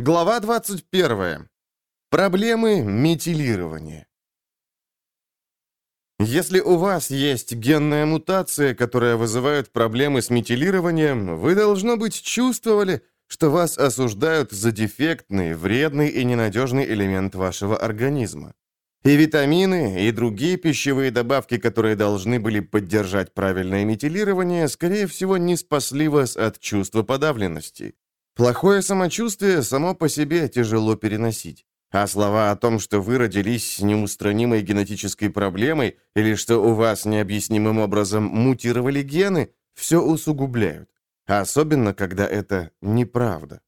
Глава 21. Проблемы метилирования. Если у вас есть генная мутация, которая вызывает проблемы с метилированием, вы, должно быть, чувствовали, что вас осуждают за дефектный, вредный и ненадежный элемент вашего организма. И витамины, и другие пищевые добавки, которые должны были поддержать правильное метилирование, скорее всего, не спасли вас от чувства подавленности. Плохое самочувствие само по себе тяжело переносить. А слова о том, что вы родились с неустранимой генетической проблемой или что у вас необъяснимым образом мутировали гены, все усугубляют. Особенно, когда это неправда.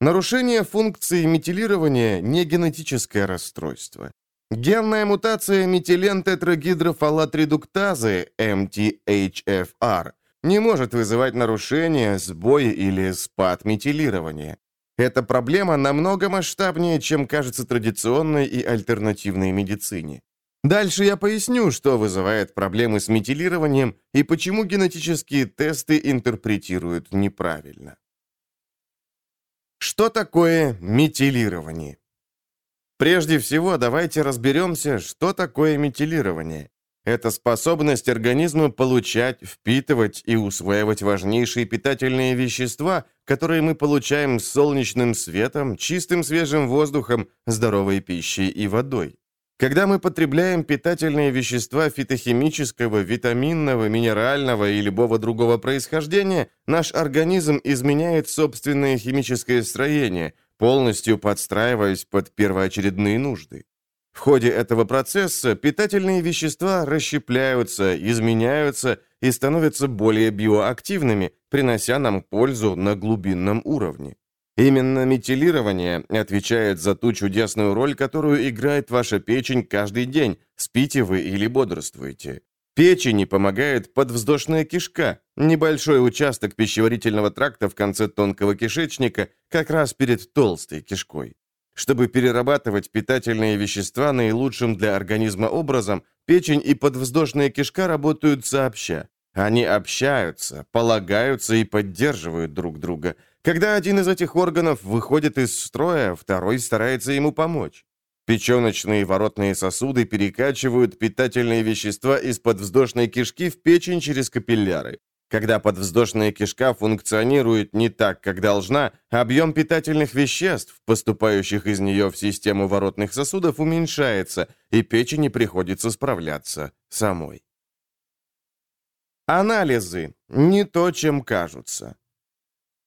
Нарушение функции метилирования – не генетическое расстройство. Генная мутация метилентетрагидрофалатредуктазы, MTHFR, не может вызывать нарушения, сбои или спад метилирования. Эта проблема намного масштабнее, чем кажется традиционной и альтернативной медицине. Дальше я поясню, что вызывает проблемы с метилированием и почему генетические тесты интерпретируют неправильно. Что такое метилирование? Прежде всего, давайте разберемся, что такое метилирование. Это способность организма получать, впитывать и усваивать важнейшие питательные вещества, которые мы получаем с солнечным светом, чистым свежим воздухом, здоровой пищей и водой. Когда мы потребляем питательные вещества фитохимического, витаминного, минерального и любого другого происхождения, наш организм изменяет собственное химическое строение, полностью подстраиваясь под первоочередные нужды. В ходе этого процесса питательные вещества расщепляются, изменяются и становятся более биоактивными, принося нам пользу на глубинном уровне. Именно метилирование отвечает за ту чудесную роль, которую играет ваша печень каждый день, спите вы или бодрствуете. Печени помогает подвздошная кишка, небольшой участок пищеварительного тракта в конце тонкого кишечника, как раз перед толстой кишкой. Чтобы перерабатывать питательные вещества наилучшим для организма образом, печень и подвздошная кишка работают сообща. Они общаются, полагаются и поддерживают друг друга. Когда один из этих органов выходит из строя, второй старается ему помочь. Печеночные воротные сосуды перекачивают питательные вещества из подвздошной кишки в печень через капилляры. Когда подвздошная кишка функционирует не так, как должна, объем питательных веществ, поступающих из нее в систему воротных сосудов, уменьшается, и печени приходится справляться самой. Анализы. Не то, чем кажутся.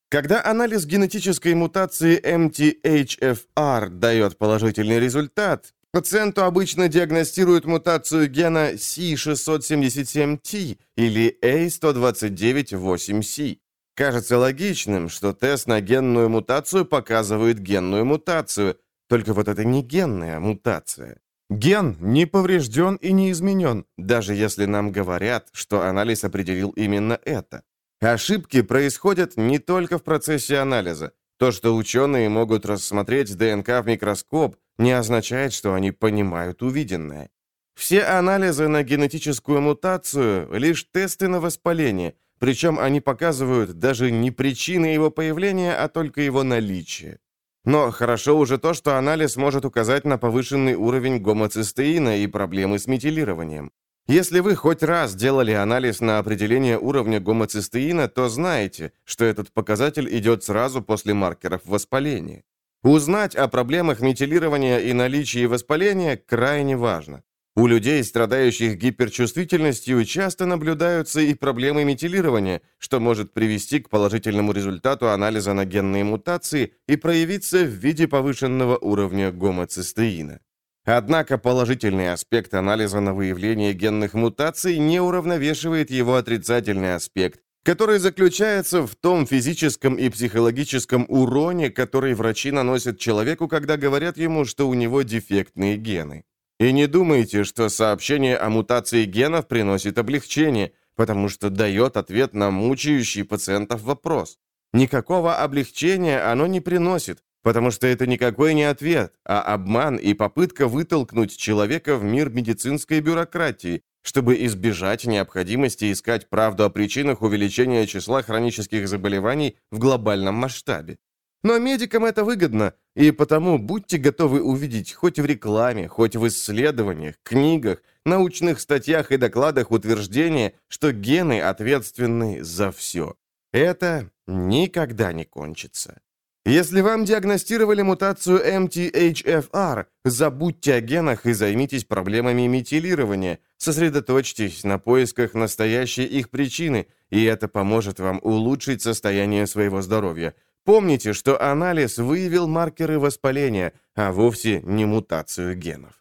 Когда анализ генетической мутации MTHFR дает положительный результат, Пациенту обычно диагностируют мутацию гена C677T или A129-8C. Кажется логичным, что тест на генную мутацию показывает генную мутацию, только вот это не генная мутация. Ген не поврежден и не изменен, даже если нам говорят, что анализ определил именно это. Ошибки происходят не только в процессе анализа. То, что ученые могут рассмотреть ДНК в микроскоп, не означает, что они понимают увиденное. Все анализы на генетическую мутацию – лишь тесты на воспаление, причем они показывают даже не причины его появления, а только его наличие. Но хорошо уже то, что анализ может указать на повышенный уровень гомоцистеина и проблемы с метилированием. Если вы хоть раз делали анализ на определение уровня гомоцистеина, то знаете, что этот показатель идет сразу после маркеров воспаления. Узнать о проблемах метилирования и наличии воспаления крайне важно. У людей, страдающих гиперчувствительностью, часто наблюдаются и проблемы метилирования, что может привести к положительному результату анализа на генные мутации и проявиться в виде повышенного уровня гомоцистеина. Однако положительный аспект анализа на выявление генных мутаций не уравновешивает его отрицательный аспект, который заключается в том физическом и психологическом уроне, который врачи наносят человеку, когда говорят ему, что у него дефектные гены. И не думайте, что сообщение о мутации генов приносит облегчение, потому что дает ответ на мучающий пациентов вопрос. Никакого облегчения оно не приносит, потому что это никакой не ответ, а обман и попытка вытолкнуть человека в мир медицинской бюрократии, чтобы избежать необходимости искать правду о причинах увеличения числа хронических заболеваний в глобальном масштабе. Но медикам это выгодно, и потому будьте готовы увидеть хоть в рекламе, хоть в исследованиях, книгах, научных статьях и докладах утверждение, что гены ответственны за все. Это никогда не кончится. Если вам диагностировали мутацию MTHFR, забудьте о генах и займитесь проблемами метилирования. Сосредоточьтесь на поисках настоящей их причины, и это поможет вам улучшить состояние своего здоровья. Помните, что анализ выявил маркеры воспаления, а вовсе не мутацию генов.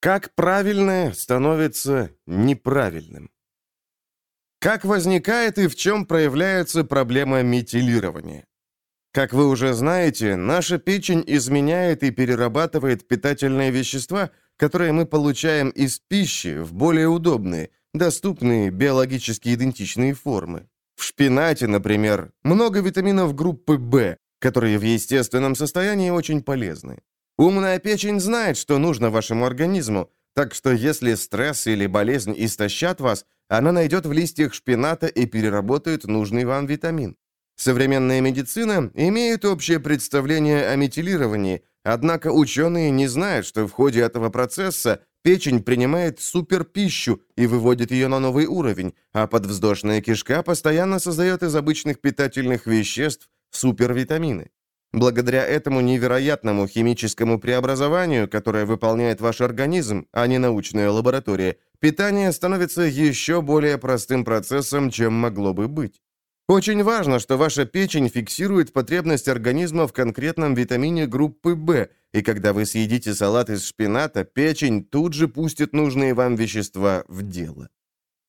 Как правильное становится неправильным? Как возникает и в чем проявляется проблема метилирования? Как вы уже знаете, наша печень изменяет и перерабатывает питательные вещества, которые мы получаем из пищи, в более удобные, доступные, биологически идентичные формы. В шпинате, например, много витаминов группы В, которые в естественном состоянии очень полезны. Умная печень знает, что нужно вашему организму, так что если стресс или болезнь истощат вас, она найдет в листьях шпината и переработает нужный вам витамин. Современная медицина имеет общее представление о метилировании, однако ученые не знают, что в ходе этого процесса печень принимает суперпищу и выводит ее на новый уровень, а подвздошная кишка постоянно создает из обычных питательных веществ супервитамины. Благодаря этому невероятному химическому преобразованию, которое выполняет ваш организм, а не научная лаборатория, питание становится еще более простым процессом, чем могло бы быть. Очень важно, что ваша печень фиксирует потребность организма в конкретном витамине группы В, и когда вы съедите салат из шпината, печень тут же пустит нужные вам вещества в дело.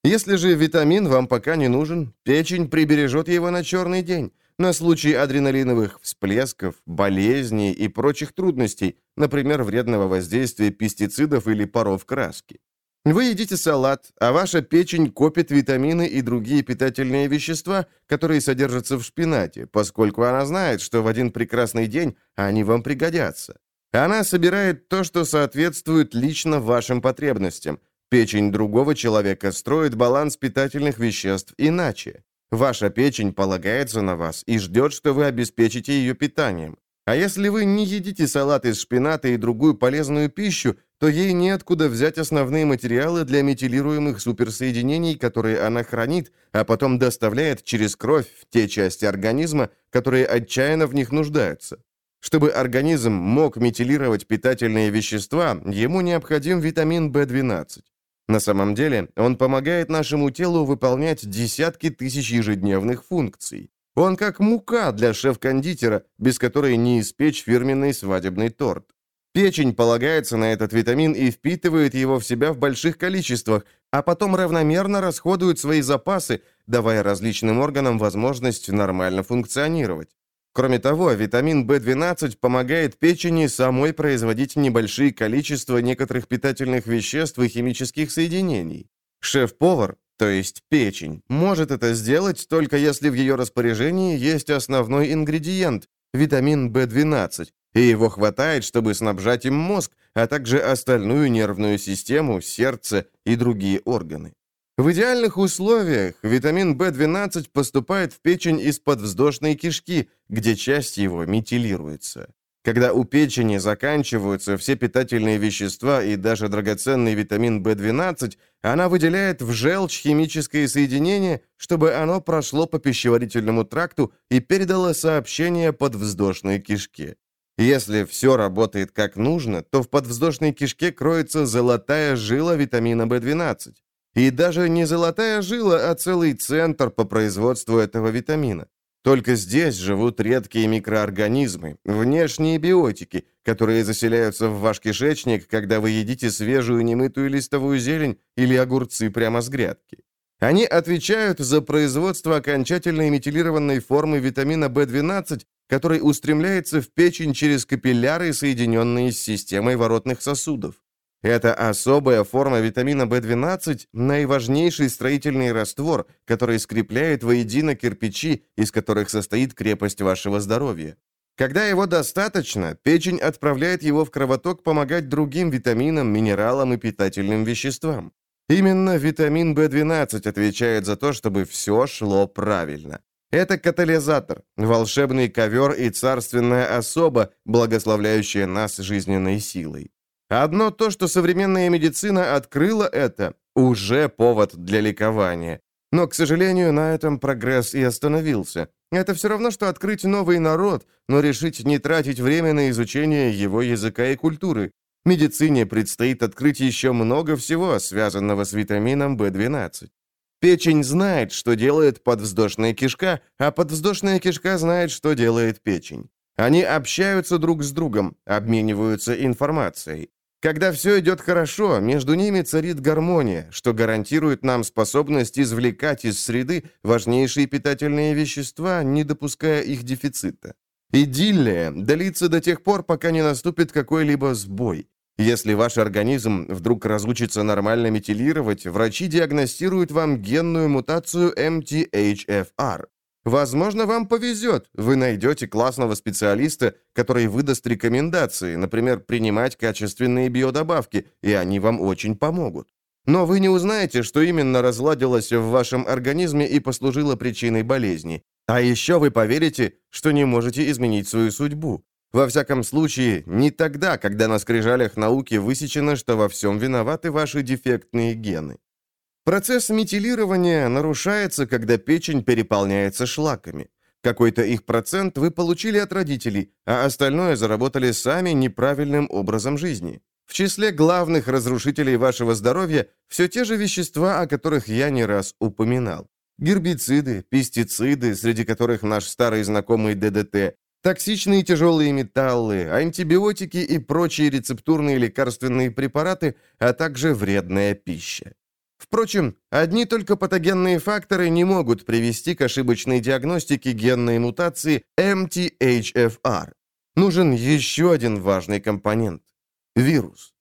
Если же витамин вам пока не нужен, печень прибережет его на черный день, на случай адреналиновых всплесков, болезней и прочих трудностей, например, вредного воздействия пестицидов или паров краски. Вы едите салат, а ваша печень копит витамины и другие питательные вещества, которые содержатся в шпинате, поскольку она знает, что в один прекрасный день они вам пригодятся. Она собирает то, что соответствует лично вашим потребностям. Печень другого человека строит баланс питательных веществ иначе. Ваша печень полагается на вас и ждет, что вы обеспечите ее питанием. А если вы не едите салат из шпината и другую полезную пищу, то ей неоткуда взять основные материалы для метилируемых суперсоединений, которые она хранит, а потом доставляет через кровь в те части организма, которые отчаянно в них нуждаются. Чтобы организм мог метилировать питательные вещества, ему необходим витамин В12. На самом деле, он помогает нашему телу выполнять десятки тысяч ежедневных функций. Он как мука для шеф-кондитера, без которой не испечь фирменный свадебный торт. Печень полагается на этот витамин и впитывает его в себя в больших количествах, а потом равномерно расходует свои запасы, давая различным органам возможность нормально функционировать. Кроме того, витамин В12 помогает печени самой производить небольшие количества некоторых питательных веществ и химических соединений. Шеф-повар, то есть печень, может это сделать только если в ее распоряжении есть основной ингредиент – витамин В12, и его хватает, чтобы снабжать им мозг, а также остальную нервную систему, сердце и другие органы. В идеальных условиях витамин В12 поступает в печень из подвздошной кишки, где часть его метилируется. Когда у печени заканчиваются все питательные вещества и даже драгоценный витамин В12, она выделяет в желчь химическое соединение, чтобы оно прошло по пищеварительному тракту и передало сообщение подвздошной кишке. Если все работает как нужно, то в подвздошной кишке кроется золотая жила витамина В12. И даже не золотая жила, а целый центр по производству этого витамина. Только здесь живут редкие микроорганизмы, внешние биотики, которые заселяются в ваш кишечник, когда вы едите свежую немытую листовую зелень или огурцы прямо с грядки. Они отвечают за производство окончательной метилированной формы витамина В12, который устремляется в печень через капилляры, соединенные с системой воротных сосудов. Это особая форма витамина В12, наиважнейший строительный раствор, который скрепляет воедино кирпичи, из которых состоит крепость вашего здоровья. Когда его достаточно, печень отправляет его в кровоток помогать другим витаминам, минералам и питательным веществам. Именно витамин В12 отвечает за то, чтобы все шло правильно. Это катализатор, волшебный ковер и царственная особа, благословляющая нас жизненной силой. Одно то, что современная медицина открыла это, уже повод для ликования. Но, к сожалению, на этом прогресс и остановился. Это все равно, что открыть новый народ, но решить не тратить время на изучение его языка и культуры. Медицине предстоит открыть еще много всего, связанного с витамином В12. Печень знает, что делает подвздошная кишка, а подвздошная кишка знает, что делает печень. Они общаются друг с другом, обмениваются информацией. Когда все идет хорошо, между ними царит гармония, что гарантирует нам способность извлекать из среды важнейшие питательные вещества, не допуская их дефицита. Идиллия длится до тех пор, пока не наступит какой-либо сбой. Если ваш организм вдруг разучится нормально метилировать, врачи диагностируют вам генную мутацию MTHFR. Возможно, вам повезет. Вы найдете классного специалиста, который выдаст рекомендации, например, принимать качественные биодобавки, и они вам очень помогут. Но вы не узнаете, что именно разладилось в вашем организме и послужило причиной болезни. А еще вы поверите, что не можете изменить свою судьбу. Во всяком случае, не тогда, когда на скрижалях науки высечено, что во всем виноваты ваши дефектные гены. Процесс метилирования нарушается, когда печень переполняется шлаками. Какой-то их процент вы получили от родителей, а остальное заработали сами неправильным образом жизни. В числе главных разрушителей вашего здоровья все те же вещества, о которых я не раз упоминал. Гербициды, пестициды, среди которых наш старый знакомый ДДТ, токсичные тяжелые металлы, антибиотики и прочие рецептурные лекарственные препараты, а также вредная пища. Впрочем, одни только патогенные факторы не могут привести к ошибочной диагностике генной мутации MTHFR. Нужен еще один важный компонент – вирус.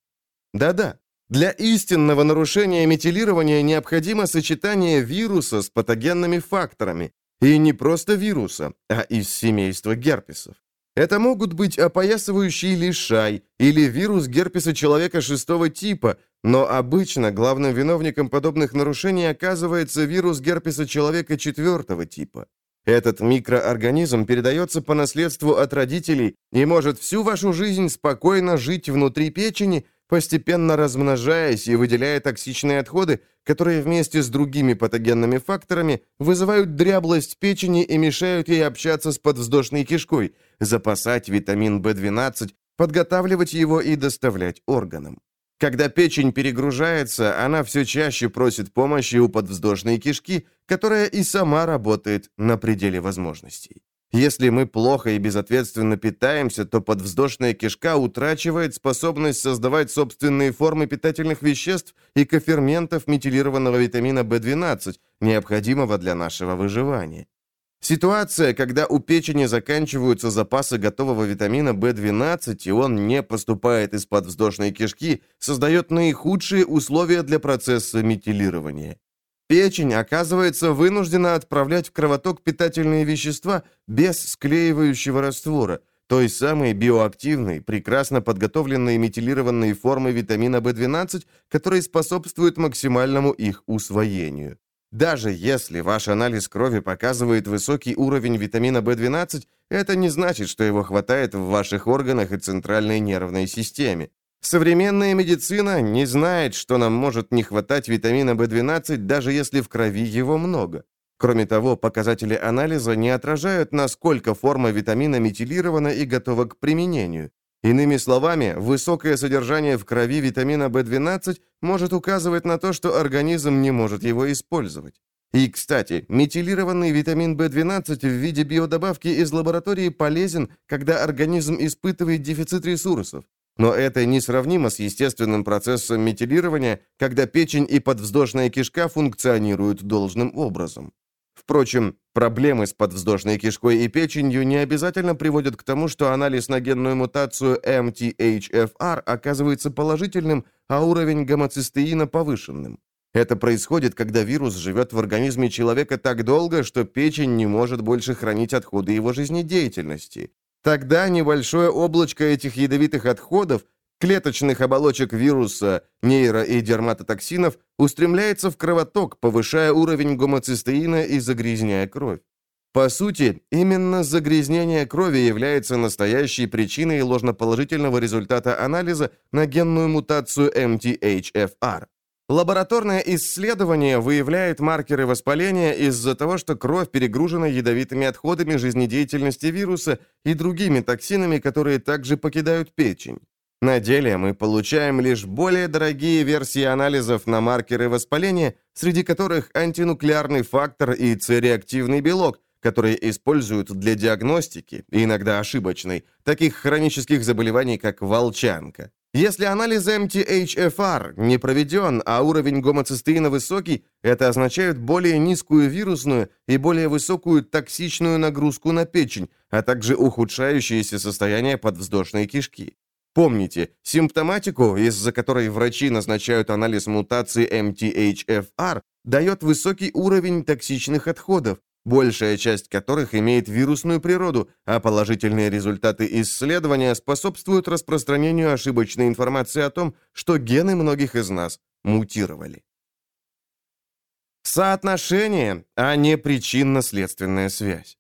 Да-да, для истинного нарушения метилирования необходимо сочетание вируса с патогенными факторами, и не просто вируса, а из семейства герпесов. Это могут быть опоясывающий лишай или вирус герпеса человека шестого типа, но обычно главным виновником подобных нарушений оказывается вирус герпеса человека четвертого типа. Этот микроорганизм передается по наследству от родителей и может всю вашу жизнь спокойно жить внутри печени, постепенно размножаясь и выделяя токсичные отходы, которые вместе с другими патогенными факторами вызывают дряблость печени и мешают ей общаться с подвздошной кишкой, запасать витамин В12, подготавливать его и доставлять органам. Когда печень перегружается, она все чаще просит помощи у подвздошной кишки, которая и сама работает на пределе возможностей. Если мы плохо и безответственно питаемся, то подвздошная кишка утрачивает способность создавать собственные формы питательных веществ и коферментов метилированного витамина В12, необходимого для нашего выживания. Ситуация, когда у печени заканчиваются запасы готового витамина В12, и он не поступает из подвздошной кишки, создает наихудшие условия для процесса метилирования. Печень оказывается вынуждена отправлять в кровоток питательные вещества без склеивающего раствора, той самой биоактивной, прекрасно подготовленной метилированной формы витамина В12, которые способствуют максимальному их усвоению. Даже если ваш анализ крови показывает высокий уровень витамина В12, это не значит, что его хватает в ваших органах и центральной нервной системе. Современная медицина не знает, что нам может не хватать витамина В12, даже если в крови его много. Кроме того, показатели анализа не отражают, насколько форма витамина метилирована и готова к применению. Иными словами, высокое содержание в крови витамина В12 может указывать на то, что организм не может его использовать. И, кстати, метилированный витамин В12 в виде биодобавки из лаборатории полезен, когда организм испытывает дефицит ресурсов. Но это несравнимо с естественным процессом метилирования, когда печень и подвздошная кишка функционируют должным образом. Впрочем, проблемы с подвздошной кишкой и печенью не обязательно приводят к тому, что анализ на генную мутацию MTHFR оказывается положительным, а уровень гомоцистеина повышенным. Это происходит, когда вирус живет в организме человека так долго, что печень не может больше хранить отходы его жизнедеятельности. Тогда небольшое облачко этих ядовитых отходов клеточных оболочек вируса, нейро- и дерматотоксинов устремляется в кровоток, повышая уровень гомоцистеина и загрязняя кровь. По сути, именно загрязнение крови является настоящей причиной ложноположительного результата анализа на генную мутацию MTHFR. Лабораторное исследование выявляет маркеры воспаления из-за того, что кровь перегружена ядовитыми отходами жизнедеятельности вируса и другими токсинами, которые также покидают печень. На деле мы получаем лишь более дорогие версии анализов на маркеры воспаления, среди которых антинуклеарный фактор и С-реактивный белок, которые используют для диагностики, иногда ошибочной, таких хронических заболеваний, как волчанка. Если анализ MTHFR не проведен, а уровень гомоцистеина высокий, это означает более низкую вирусную и более высокую токсичную нагрузку на печень, а также ухудшающееся состояние подвздошной кишки. Помните, симптоматику, из-за которой врачи назначают анализ мутации MTHFR, дает высокий уровень токсичных отходов, большая часть которых имеет вирусную природу, а положительные результаты исследования способствуют распространению ошибочной информации о том, что гены многих из нас мутировали. Соотношение, а не причинно-следственная связь.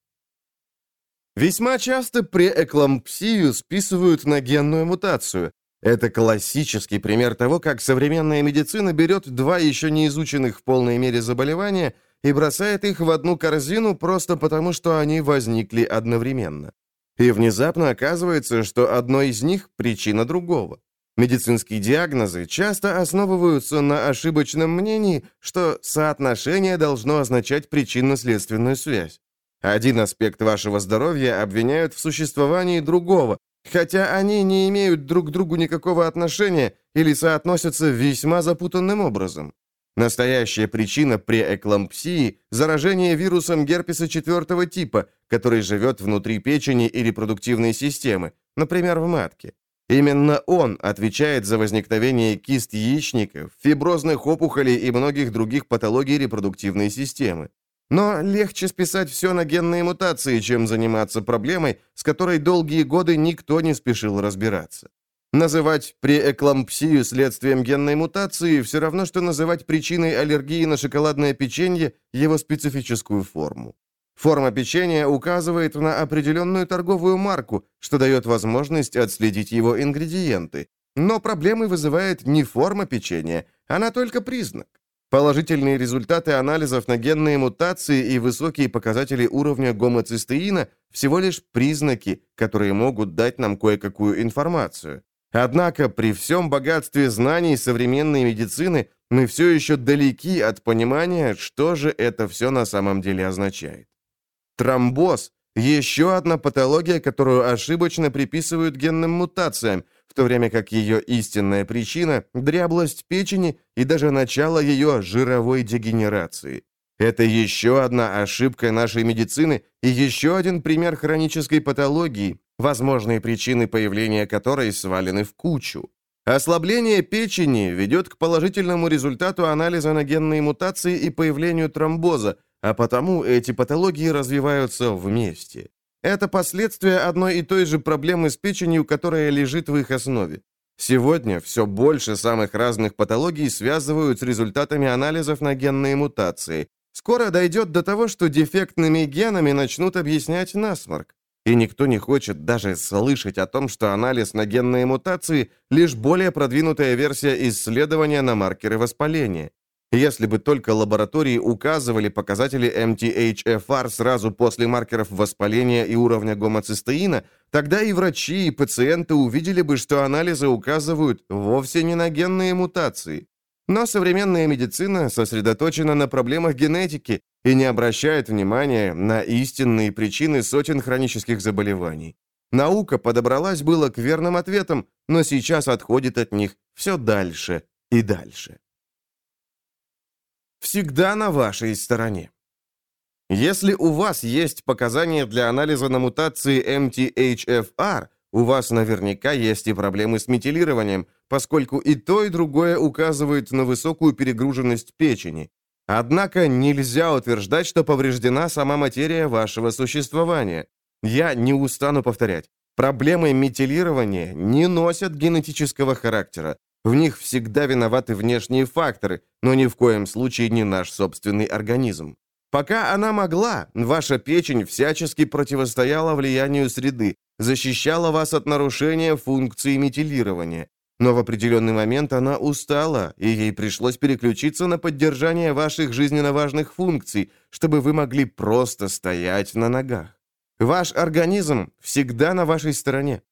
Весьма часто преэклампсию списывают на генную мутацию. Это классический пример того, как современная медицина берет два еще не изученных в полной мере заболевания и бросает их в одну корзину просто потому, что они возникли одновременно. И внезапно оказывается, что одно из них – причина другого. Медицинские диагнозы часто основываются на ошибочном мнении, что соотношение должно означать причинно-следственную связь. Один аспект вашего здоровья обвиняют в существовании другого, хотя они не имеют друг к другу никакого отношения или соотносятся весьма запутанным образом. Настоящая причина преэклампсии – заражение вирусом герпеса четвертого типа, который живет внутри печени и репродуктивной системы, например, в матке. Именно он отвечает за возникновение кист яичников, фиброзных опухолей и многих других патологий репродуктивной системы. Но легче списать все на генные мутации, чем заниматься проблемой, с которой долгие годы никто не спешил разбираться. Называть преэклампсию следствием генной мутации все равно, что называть причиной аллергии на шоколадное печенье его специфическую форму. Форма печенья указывает на определенную торговую марку, что дает возможность отследить его ингредиенты. Но проблемы вызывает не форма печенья, она только признак. Положительные результаты анализов на генные мутации и высокие показатели уровня гомоцистеина всего лишь признаки, которые могут дать нам кое-какую информацию. Однако при всем богатстве знаний современной медицины мы все еще далеки от понимания, что же это все на самом деле означает. Тромбоз – еще одна патология, которую ошибочно приписывают генным мутациям, в то время как ее истинная причина – дряблость печени и даже начало ее жировой дегенерации. Это еще одна ошибка нашей медицины и еще один пример хронической патологии, возможные причины появления которой свалены в кучу. Ослабление печени ведет к положительному результату анализа на генные мутации и появлению тромбоза, а потому эти патологии развиваются вместе. Это последствия одной и той же проблемы с печенью, которая лежит в их основе. Сегодня все больше самых разных патологий связывают с результатами анализов на генные мутации. Скоро дойдет до того, что дефектными генами начнут объяснять насморк. И никто не хочет даже слышать о том, что анализ на генные мутации – лишь более продвинутая версия исследования на маркеры воспаления. Если бы только лаборатории указывали показатели MTHFR сразу после маркеров воспаления и уровня гомоцистеина, тогда и врачи, и пациенты увидели бы, что анализы указывают вовсе не на генные мутации. Но современная медицина сосредоточена на проблемах генетики и не обращает внимания на истинные причины сотен хронических заболеваний. Наука подобралась было к верным ответам, но сейчас отходит от них все дальше и дальше. Всегда на вашей стороне. Если у вас есть показания для анализа на мутации MTHFR, у вас наверняка есть и проблемы с метилированием, поскольку и то, и другое указывает на высокую перегруженность печени. Однако нельзя утверждать, что повреждена сама материя вашего существования. Я не устану повторять. Проблемы метилирования не носят генетического характера. В них всегда виноваты внешние факторы, но ни в коем случае не наш собственный организм. Пока она могла, ваша печень всячески противостояла влиянию среды, защищала вас от нарушения функции метилирования. Но в определенный момент она устала, и ей пришлось переключиться на поддержание ваших жизненно важных функций, чтобы вы могли просто стоять на ногах. Ваш организм всегда на вашей стороне.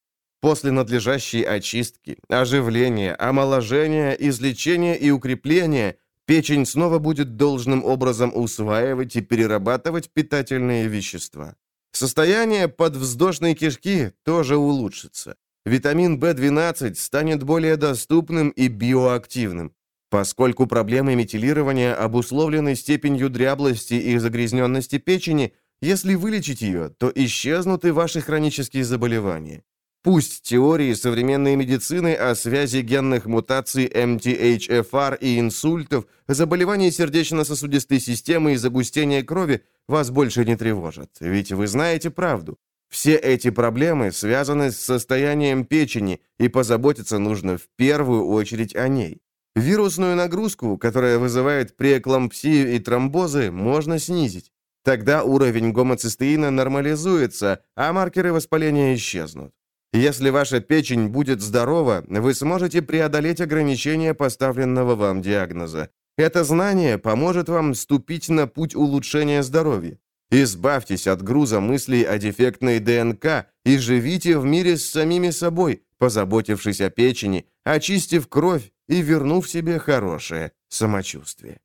После надлежащей очистки, оживления, омоложения, излечения и укрепления печень снова будет должным образом усваивать и перерабатывать питательные вещества. Состояние подвздошной кишки тоже улучшится. Витамин В12 станет более доступным и биоактивным. Поскольку проблемы метилирования обусловлены степенью дряблости и загрязненности печени, если вылечить ее, то исчезнут и ваши хронические заболевания. Пусть теории современной медицины о связи генных мутаций MTHFR и инсультов, заболеваний сердечно-сосудистой системы и загустения крови вас больше не тревожат, ведь вы знаете правду. Все эти проблемы связаны с состоянием печени, и позаботиться нужно в первую очередь о ней. Вирусную нагрузку, которая вызывает преэклампсию и тромбозы, можно снизить. Тогда уровень гомоцистеина нормализуется, а маркеры воспаления исчезнут. Если ваша печень будет здорова, вы сможете преодолеть ограничения поставленного вам диагноза. Это знание поможет вам ступить на путь улучшения здоровья. Избавьтесь от груза мыслей о дефектной ДНК и живите в мире с самими собой, позаботившись о печени, очистив кровь и вернув себе хорошее самочувствие.